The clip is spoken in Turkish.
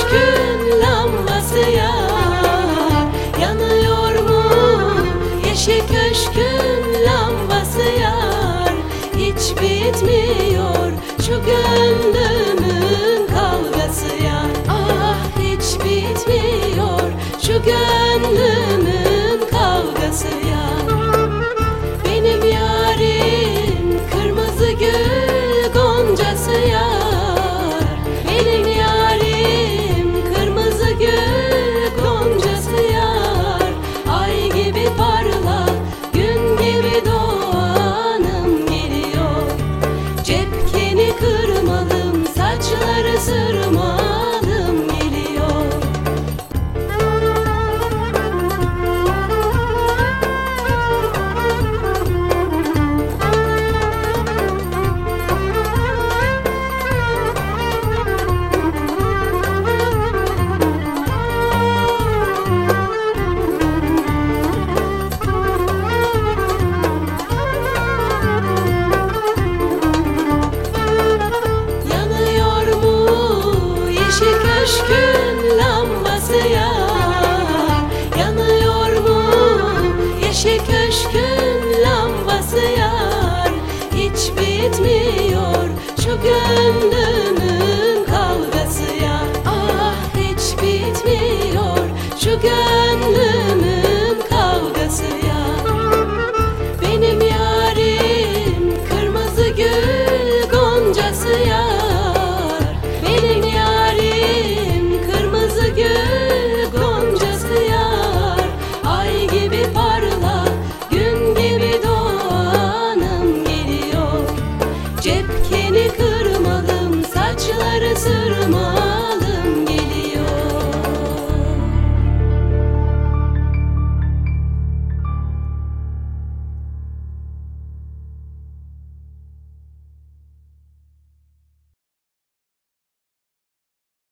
Köşkün lambası ya yanıyor mu? Yeşil köşkün lambası yar hiç bitmiyor şu gönlümün kavgası ya ah hiç bitmiyor. Saçları coşkun lambası ya. Yanıyor mu yeşil köşkün lambası yar. Hiç bitmiyor şu gönlümün kavgası ya Ah hiç bitmiyor şu gönlümün